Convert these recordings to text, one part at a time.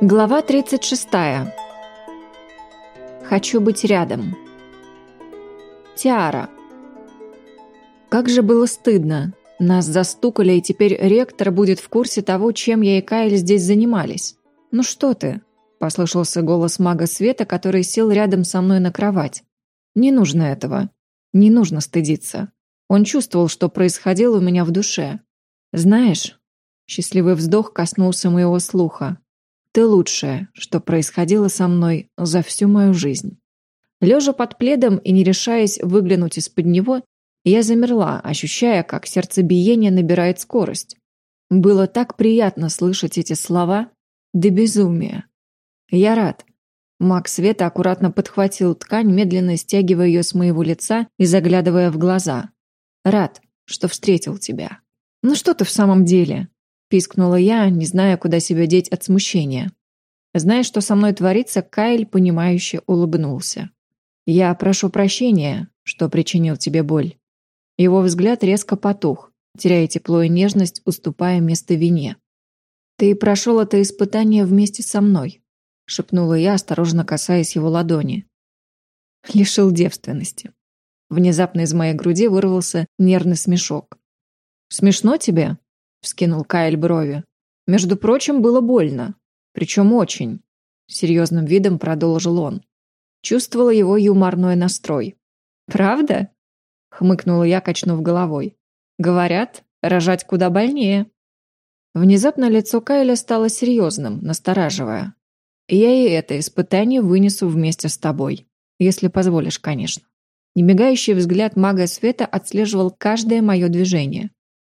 Глава 36. Хочу быть рядом. Тиара. Как же было стыдно. Нас застукали, и теперь ректор будет в курсе того, чем я и Кайл здесь занимались. «Ну что ты?» – послышался голос мага Света, который сел рядом со мной на кровать. «Не нужно этого. Не нужно стыдиться. Он чувствовал, что происходило у меня в душе. Знаешь, счастливый вздох коснулся моего слуха. Ты лучшее, что происходило со мной за всю мою жизнь. Лежа под пледом и не решаясь выглянуть из-под него, я замерла, ощущая, как сердцебиение набирает скорость. Было так приятно слышать эти слова до безумия. Я рад. Маг Света аккуратно подхватил ткань, медленно стягивая ее с моего лица и заглядывая в глаза. Рад, что встретил тебя. Ну что ты в самом деле? Пискнула я, не зная, куда себя деть от смущения. Зная, что со мной творится, Кайл, понимающе улыбнулся. «Я прошу прощения, что причинил тебе боль». Его взгляд резко потух, теряя тепло и нежность, уступая место вине. «Ты прошел это испытание вместе со мной», — шепнула я, осторожно касаясь его ладони. Лишил девственности. Внезапно из моей груди вырвался нервный смешок. «Смешно тебе?» Вскинул Кайл брови. Между прочим, было больно. Причем очень. Серьезным видом продолжил он. Чувствовала его юморной настрой. «Правда?» — хмыкнула я, качнув головой. «Говорят, рожать куда больнее». Внезапно лицо Кайля стало серьезным, настораживая. «Я и это испытание вынесу вместе с тобой. Если позволишь, конечно». Немигающий взгляд мага света отслеживал каждое мое движение.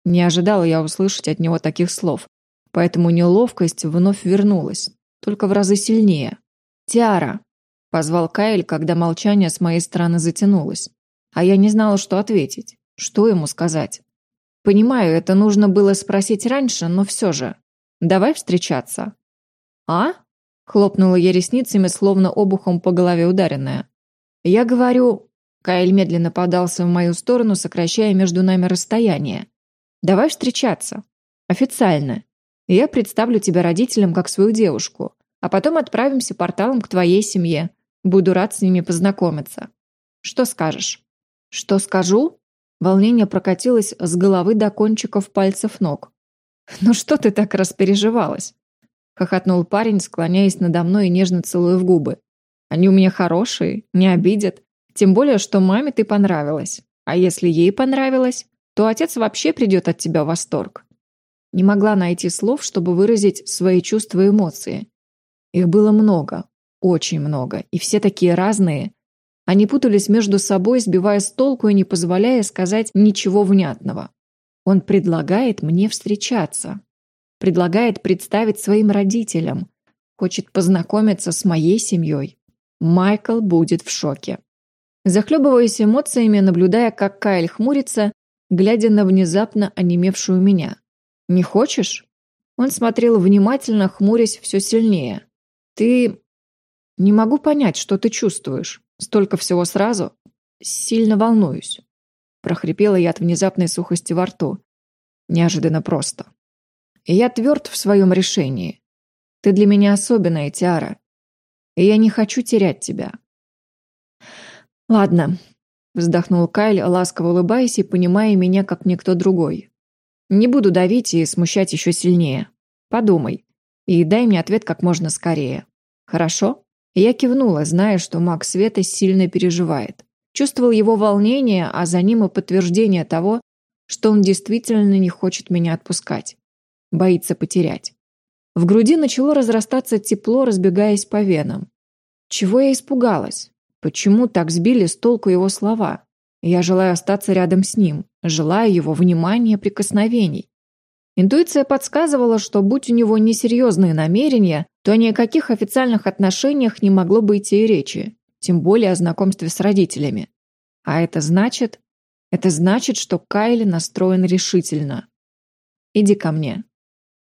Не ожидала я услышать от него таких слов, поэтому неловкость вновь вернулась, только в разы сильнее. «Тиара!» – позвал Кайл, когда молчание с моей стороны затянулось. А я не знала, что ответить. Что ему сказать? Понимаю, это нужно было спросить раньше, но все же. Давай встречаться. А? Хлопнула я ресницами, словно обухом по голове ударенная. Я говорю... Кайл медленно подался в мою сторону, сокращая между нами расстояние. Давай встречаться. Официально. я представлю тебя родителям как свою девушку, а потом отправимся порталом к твоей семье. Буду рад с ними познакомиться. Что скажешь? Что скажу? Волнение прокатилось с головы до кончиков пальцев ног. «Ну что ты так распереживалась?» Хохотнул парень, склоняясь надо мной и нежно целуя в губы. «Они у меня хорошие, не обидят. Тем более, что маме ты понравилась. А если ей понравилось, то отец вообще придет от тебя в восторг. Не могла найти слов, чтобы выразить свои чувства и эмоции. Их было много, очень много, и все такие разные. Они путались между собой, сбивая с толку и не позволяя сказать ничего внятного. Он предлагает мне встречаться. Предлагает представить своим родителям. Хочет познакомиться с моей семьей. Майкл будет в шоке. Захлебываясь эмоциями, наблюдая, как Кайл хмурится, глядя на внезапно онемевшую меня. «Не хочешь?» Он смотрел внимательно, хмурясь все сильнее. «Ты...» «Не могу понять, что ты чувствуешь. Столько всего сразу. Сильно волнуюсь». Прохрипела я от внезапной сухости во рту. Неожиданно просто. И я тверд в своем решении. Ты для меня особенная, Тиара. И я не хочу терять тебя. Ладно, Вздохнул Кайл, ласково улыбаясь и понимая меня, как никто другой. «Не буду давить и смущать еще сильнее. Подумай. И дай мне ответ как можно скорее. Хорошо?» Я кивнула, зная, что маг Света сильно переживает. Чувствовал его волнение, а за ним и подтверждение того, что он действительно не хочет меня отпускать. Боится потерять. В груди начало разрастаться тепло, разбегаясь по венам. Чего я испугалась? Почему так сбили с толку его слова? Я желаю остаться рядом с ним, желаю его внимания, прикосновений. Интуиция подсказывала, что будь у него несерьезные намерения, то ни о каких официальных отношениях не могло быть и речи, тем более о знакомстве с родителями. А это значит... Это значит, что Кайли настроен решительно. «Иди ко мне».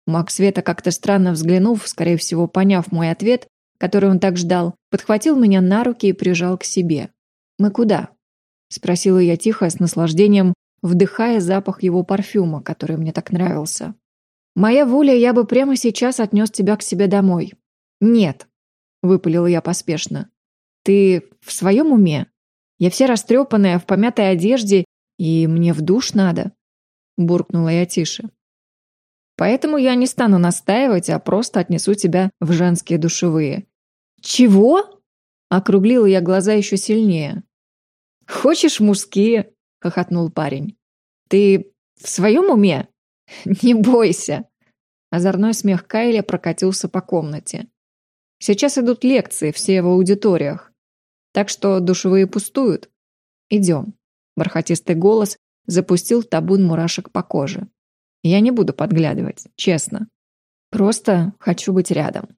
Макс Света, как-то странно взглянув, скорее всего, поняв мой ответ, который он так ждал, подхватил меня на руки и прижал к себе. «Мы куда?» – спросила я тихо, с наслаждением, вдыхая запах его парфюма, который мне так нравился. «Моя воля, я бы прямо сейчас отнес тебя к себе домой. «Нет», — выпалила я поспешно. «Ты в своем уме? Я вся растрепанная, в помятой одежде, и мне в душ надо», — буркнула я тише. «Поэтому я не стану настаивать, а просто отнесу тебя в женские душевые». «Чего?» — округлила я глаза еще сильнее. «Хочешь мужские?» — хохотнул парень. «Ты в своем уме? Не бойся!» Озорной смех Кайля прокатился по комнате. «Сейчас идут лекции, все в аудиториях. Так что душевые пустуют. Идем». Бархатистый голос запустил табун мурашек по коже. «Я не буду подглядывать, честно. Просто хочу быть рядом».